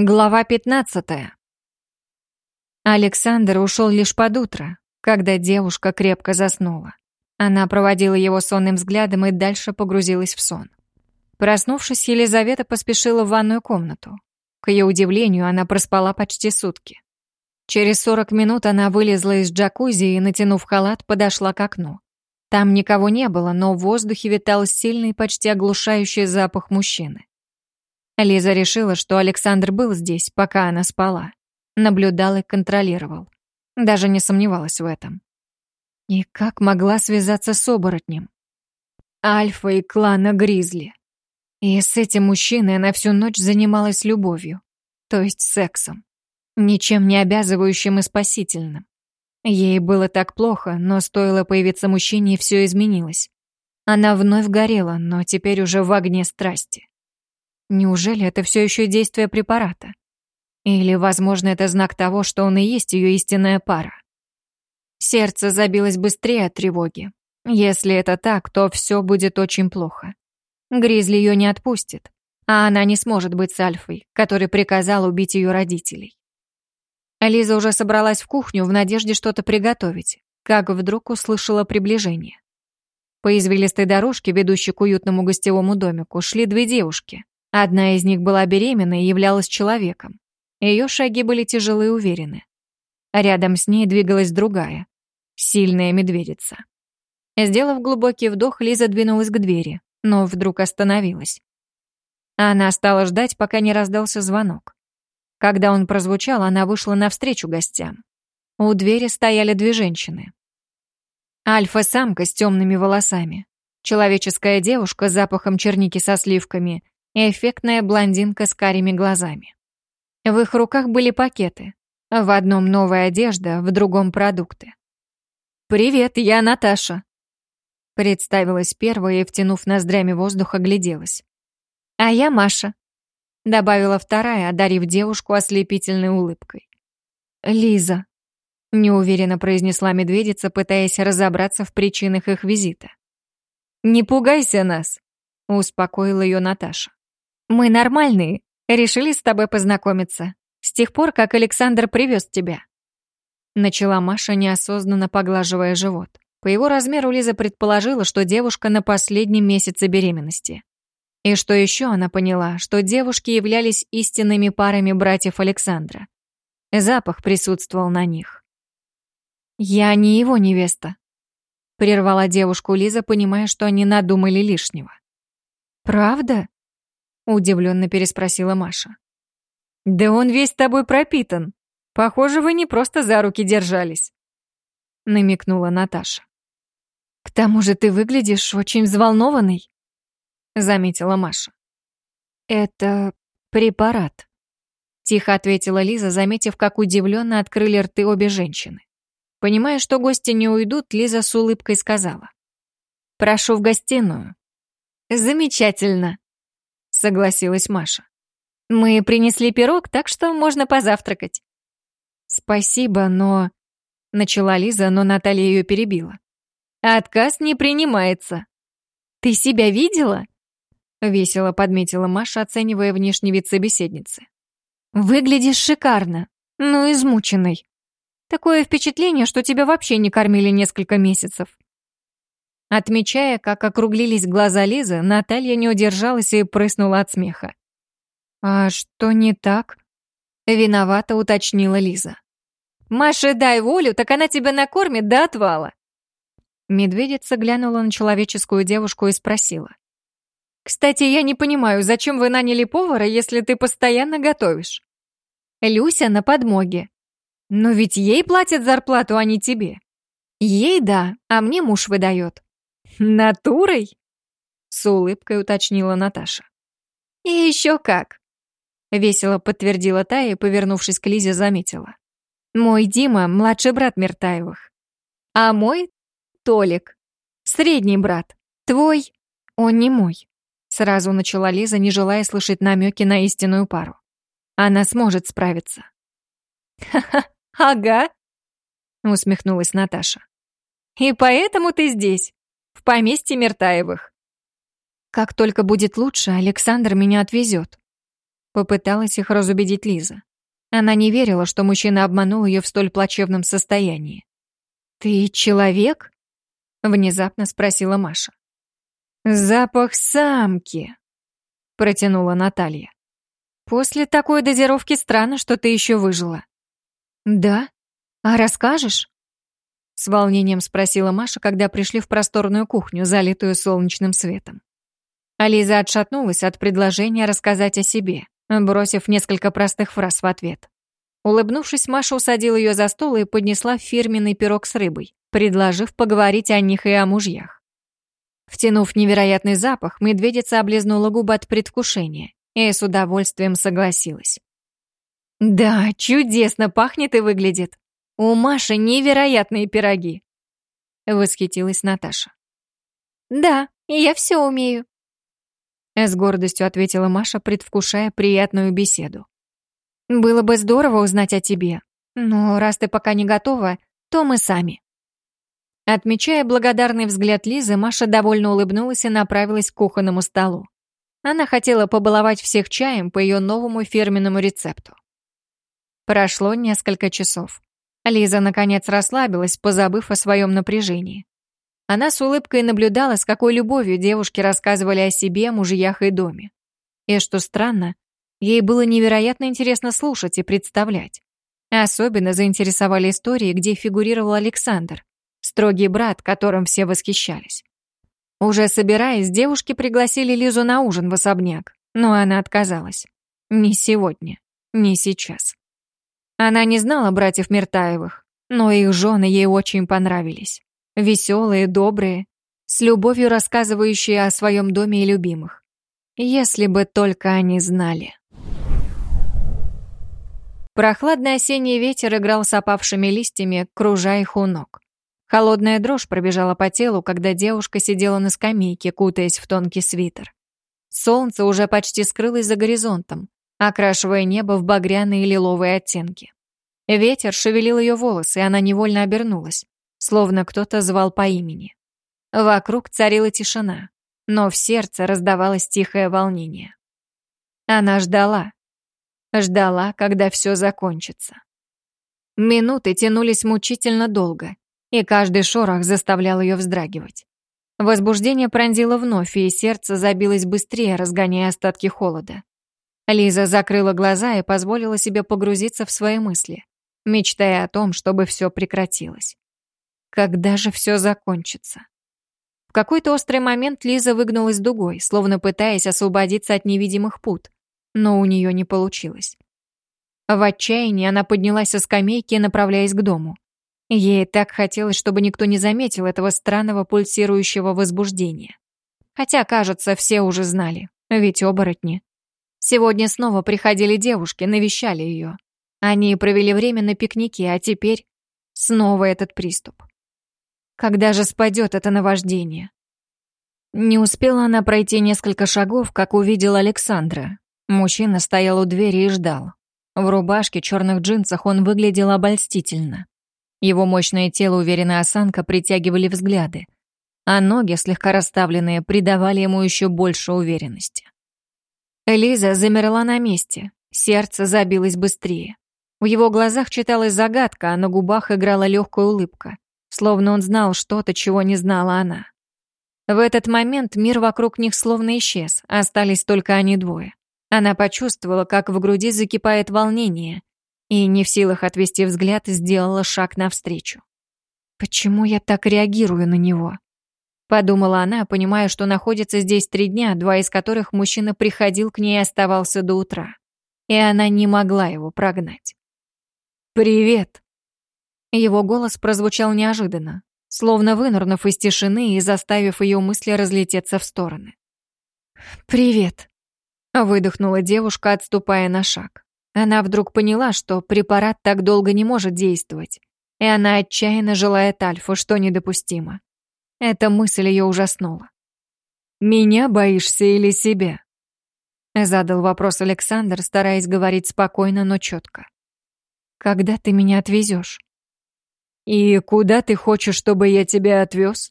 Глава 15. Александр ушел лишь под утро, когда девушка крепко заснула. Она проводила его сонным взглядом и дальше погрузилась в сон. Проснувшись, Елизавета поспешила в ванную комнату. К ее удивлению, она проспала почти сутки. Через 40 минут она вылезла из джакузи и, натянув халат, подошла к окну. Там никого не было, но в воздухе витал сильный, почти оглушающий запах мужчины. Лиза решила, что Александр был здесь, пока она спала. Наблюдал и контролировал. Даже не сомневалась в этом. И как могла связаться с оборотнем? Альфа и клана Гризли. И с этим мужчиной она всю ночь занималась любовью, то есть сексом. Ничем не обязывающим и спасительным. Ей было так плохо, но стоило появиться мужчине, и все изменилось. Она вновь горела, но теперь уже в огне страсти. Неужели это все еще действие препарата? Или, возможно, это знак того, что он и есть ее истинная пара? Сердце забилось быстрее от тревоги. Если это так, то все будет очень плохо. Гризли ее не отпустит, а она не сможет быть с Альфой, который приказал убить ее родителей. Лиза уже собралась в кухню в надежде что-то приготовить, как вдруг услышала приближение. По извилистой дорожке, ведущей к уютному гостевому домику, шли две девушки. Одна из них была беременна и являлась человеком. Ее шаги были тяжелые и уверены. Рядом с ней двигалась другая, сильная медведица. Сделав глубокий вдох, Лиза двинулась к двери, но вдруг остановилась. Она стала ждать, пока не раздался звонок. Когда он прозвучал, она вышла навстречу гостям. У двери стояли две женщины. Альфа-самка с темными волосами, человеческая девушка с запахом черники со сливками и эффектная блондинка с карими глазами. В их руках были пакеты. В одном новая одежда, в другом продукты. «Привет, я Наташа», — представилась первая и, втянув ноздрями воздух, огляделась. «А я Маша», — добавила вторая, одарив девушку ослепительной улыбкой. «Лиза», — неуверенно произнесла медведица, пытаясь разобраться в причинах их визита. «Не пугайся нас», — успокоила ее Наташа. Мы нормальные, решили с тобой познакомиться. С тех пор, как Александр привез тебя. Начала Маша, неосознанно поглаживая живот. По его размеру Лиза предположила, что девушка на последнем месяце беременности. И что еще она поняла, что девушки являлись истинными парами братьев Александра. Запах присутствовал на них. «Я не его невеста», — прервала девушку Лиза, понимая, что они надумали лишнего. «Правда?» Удивленно переспросила Маша. «Да он весь тобой пропитан. Похоже, вы не просто за руки держались», намекнула Наташа. «К тому же ты выглядишь очень взволнованной», заметила Маша. «Это препарат», тихо ответила Лиза, заметив, как удивленно открыли рты обе женщины. Понимая, что гости не уйдут, Лиза с улыбкой сказала. «Прошу в гостиную». «Замечательно», согласилась Маша. Мы принесли пирог, так что можно позавтракать. Спасибо, но... Начала Лиза, но Наталья ее перебила. Отказ не принимается. Ты себя видела? Весело подметила Маша, оценивая внешний вид собеседницы. Выглядишь шикарно, но измученный. Такое впечатление, что тебя вообще не кормили несколько месяцев. Отмечая, как округлились глаза Лизы, Наталья не удержалась и прыснула от смеха. «А что не так?» — виновато уточнила Лиза. «Маше дай волю, так она тебя накормит до отвала». Медведица глянула на человеческую девушку и спросила. «Кстати, я не понимаю, зачем вы наняли повара, если ты постоянно готовишь?» «Люся на подмоге. Но ведь ей платят зарплату, а не тебе». «Ей да, а мне муж выдает. «Натурой?» — с улыбкой уточнила Наташа. «И еще как!» — весело подтвердила та и, повернувшись к Лизе, заметила. «Мой Дима — младший брат Миртаевых. А мой — Толик, средний брат. Твой — он не мой». Сразу начала Лиза, не желая слышать намеки на истинную пару. Она сможет справиться. «Ха-ха, ага», — усмехнулась Наташа. «И поэтому ты здесь?» В поместье Миртаевых. Как только будет лучше, Александр меня отвезет. Попыталась их разубедить Лиза. Она не верила, что мужчина обманул ее в столь плачевном состоянии. «Ты человек?» — внезапно спросила Маша. «Запах самки», — протянула Наталья. «После такой дозировки странно, что ты еще выжила». «Да? А расскажешь?» С волнением спросила Маша, когда пришли в просторную кухню, залитую солнечным светом. Ализа отшатнулась от предложения рассказать о себе, бросив несколько простых фраз в ответ. Улыбнувшись, Маша усадила ее за стол и поднесла фирменный пирог с рыбой, предложив поговорить о них и о мужьях. Втянув невероятный запах, медведица облизнула губы от предвкушения и с удовольствием согласилась. «Да, чудесно пахнет и выглядит. У Маши невероятные пироги!» Восхитилась Наташа. «Да, я все умею», с гордостью ответила Маша, предвкушая приятную беседу. «Было бы здорово узнать о тебе, но раз ты пока не готова, то мы сами». Отмечая благодарный взгляд Лизы, Маша довольно улыбнулась и направилась к кухонному столу. Она хотела побаловать всех чаем по ее новому фирменному рецепту. Прошло несколько часов. Лиза, наконец, расслабилась, позабыв о своем напряжении. Она с улыбкой наблюдала, с какой любовью девушки рассказывали о себе, мужьях и доме. И, что странно, ей было невероятно интересно слушать и представлять. Особенно заинтересовали истории, где фигурировал Александр, строгий брат, которым все восхищались. Уже собираясь, девушки пригласили Лизу на ужин в особняк, но она отказалась. Не сегодня, не сейчас. Она не знала братьев Миртаевых, но их жены ей очень понравились. Веселые, добрые, с любовью рассказывающие о своем доме и любимых. Если бы только они знали. Прохладный осенний ветер играл с опавшими листьями, кружа их у ног. Холодная дрожь пробежала по телу, когда девушка сидела на скамейке, кутаясь в тонкий свитер. Солнце уже почти скрылось за горизонтом, окрашивая небо в багряные лиловые оттенки. Ветер шевелил ее волосы, и она невольно обернулась, словно кто-то звал по имени. Вокруг царила тишина, но в сердце раздавалось тихое волнение. Она ждала. Ждала, когда все закончится. Минуты тянулись мучительно долго, и каждый шорох заставлял ее вздрагивать. Возбуждение пронзило вновь, и сердце забилось быстрее, разгоняя остатки холода. Лиза закрыла глаза и позволила себе погрузиться в свои мысли, мечтая о том, чтобы все прекратилось. Когда же все закончится? В какой-то острый момент Лиза выгнулась дугой, словно пытаясь освободиться от невидимых пут, но у нее не получилось. В отчаянии она поднялась со скамейки, направляясь к дому. Ей так хотелось, чтобы никто не заметил этого странного пульсирующего возбуждения. Хотя, кажется, все уже знали, ведь оборотни. Сегодня снова приходили девушки, навещали ее. Они провели время на пикнике, а теперь снова этот приступ. Когда же спадет это наваждение? Не успела она пройти несколько шагов, как увидела Александра. Мужчина стоял у двери и ждал. В рубашке, черных джинсах он выглядел обольстительно. Его мощное тело, уверенная осанка притягивали взгляды, а ноги, слегка расставленные, придавали ему еще больше уверенности. Элиза замерла на месте, сердце забилось быстрее. В его глазах читалась загадка, а на губах играла легкая улыбка, словно он знал что-то, чего не знала она. В этот момент мир вокруг них словно исчез, остались только они двое. Она почувствовала, как в груди закипает волнение, и, не в силах отвести взгляд, сделала шаг навстречу. «Почему я так реагирую на него?» Подумала она, понимая, что находится здесь три дня, два из которых мужчина приходил к ней и оставался до утра. И она не могла его прогнать. «Привет!» Его голос прозвучал неожиданно, словно вынырнув из тишины и заставив ее мысли разлететься в стороны. «Привет!» — выдохнула девушка, отступая на шаг. Она вдруг поняла, что препарат так долго не может действовать, и она отчаянно желает Альфу, что недопустимо. Эта мысль ее ужаснула. «Меня боишься или себя?» Задал вопрос Александр, стараясь говорить спокойно, но четко. «Когда ты меня отвезешь?» «И куда ты хочешь, чтобы я тебя отвез?»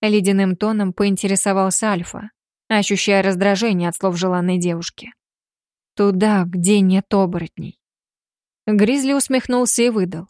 Ледяным тоном поинтересовался Альфа, ощущая раздражение от слов желанной девушки. Туда, где нет оборотней. Гризли усмехнулся и выдал.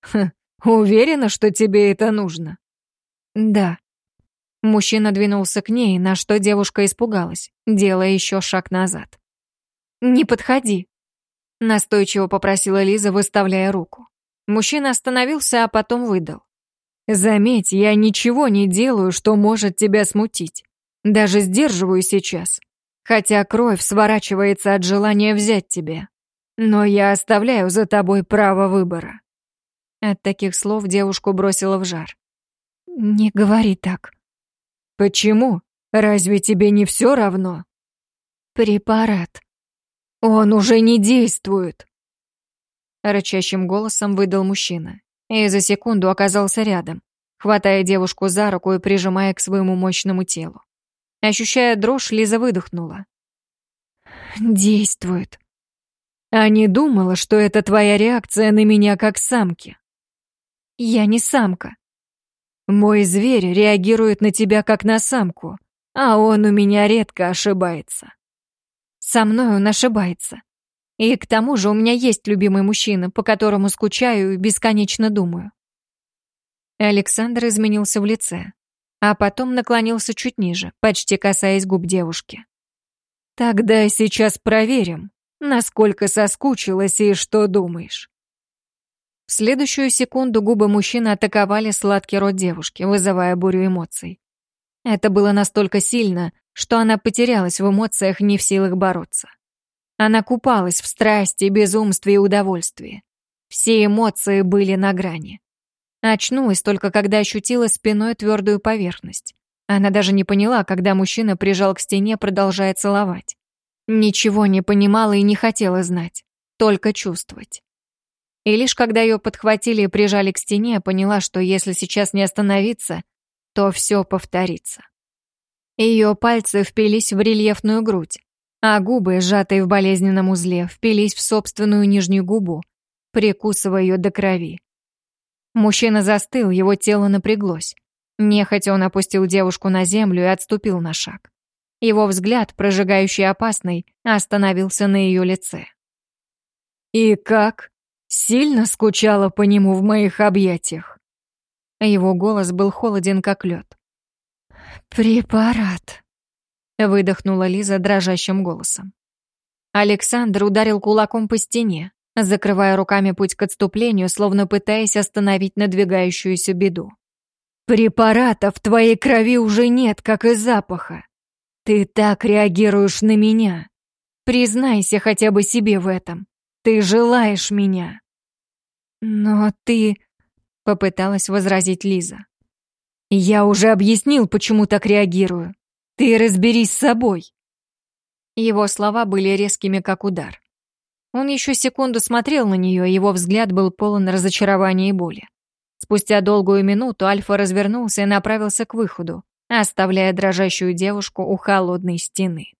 «Хм, уверена, что тебе это нужно?» «Да». Мужчина двинулся к ней, на что девушка испугалась, делая еще шаг назад. «Не подходи», — настойчиво попросила Лиза, выставляя руку. Мужчина остановился, а потом выдал. «Заметь, я ничего не делаю, что может тебя смутить. Даже сдерживаю сейчас, хотя кровь сворачивается от желания взять тебя. Но я оставляю за тобой право выбора». От таких слов девушку бросила в жар. «Не говори так». «Почему? Разве тебе не все равно?» «Препарат. Он уже не действует!» Рычащим голосом выдал мужчина. И за секунду оказался рядом, хватая девушку за руку и прижимая к своему мощному телу. Ощущая дрожь, Лиза выдохнула. «Действует. А не думала, что это твоя реакция на меня как самки?» «Я не самка», мой зверь реагирует на тебя как на самку, а он у меня редко ошибается. Со мной он ошибается. И к тому же у меня есть любимый мужчина, по которому скучаю и бесконечно думаю. Александр изменился в лице, а потом наклонился чуть ниже, почти касаясь губ девушки. «Тогда сейчас проверим, насколько соскучилась и что думаешь». В следующую секунду губы мужчины атаковали сладкий рот девушки, вызывая бурю эмоций. Это было настолько сильно, что она потерялась в эмоциях, не в силах бороться. Она купалась в страсти, безумстве и удовольствии. Все эмоции были на грани. Очнулась только когда ощутила спиной твердую поверхность. Она даже не поняла, когда мужчина прижал к стене, продолжая целовать. Ничего не понимала и не хотела знать, только чувствовать. И лишь когда ее подхватили и прижали к стене, поняла, что если сейчас не остановиться, то все повторится. Ее пальцы впились в рельефную грудь, а губы, сжатые в болезненном узле, впились в собственную нижнюю губу, прикусывая ее до крови. Мужчина застыл, его тело напряглось. Нехотя он опустил девушку на землю и отступил на шаг. Его взгляд, прожигающий опасный, остановился на ее лице. «И как?» Сильно скучала по нему в моих объятиях. Его голос был холоден, как лед. «Препарат», — выдохнула Лиза дрожащим голосом. Александр ударил кулаком по стене, закрывая руками путь к отступлению, словно пытаясь остановить надвигающуюся беду. «Препарата в твоей крови уже нет, как и запаха. Ты так реагируешь на меня. Признайся хотя бы себе в этом. Ты желаешь меня. Но ты... Попыталась возразить Лиза. Я уже объяснил, почему так реагирую. Ты разберись с собой. Его слова были резкими, как удар. Он еще секунду смотрел на нее, его взгляд был полон разочарования и боли. Спустя долгую минуту Альфа развернулся и направился к выходу, оставляя дрожащую девушку у холодной стены.